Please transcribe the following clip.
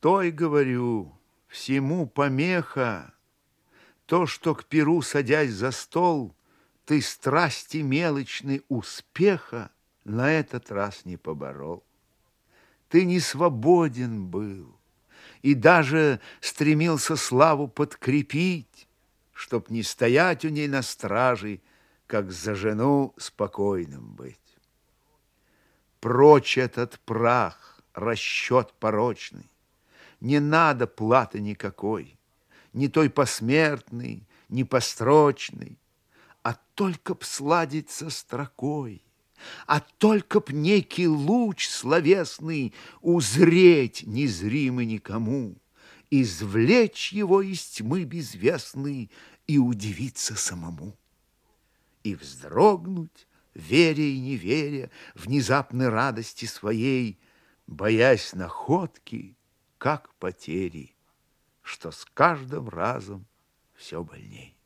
Постой, говорю, всему помеха, То, что к перу, садясь за стол, Ты страсти мелочной успеха На этот раз не поборол. Ты не свободен был, И даже стремился славу подкрепить, Чтоб не стоять у ней на страже, Как за жену спокойным быть. Прочь этот прах, расчет порочный, Не надо платы никакой, Ни той посмертной, ни построчной, А только б сладить строкой, А только б некий луч словесный Узреть незримый никому, Извлечь его из тьмы безвестной И удивиться самому. И вздрогнуть, веря и не веря, внезапной радости своей, боясь находки, как потери, что с каждым разом все больней.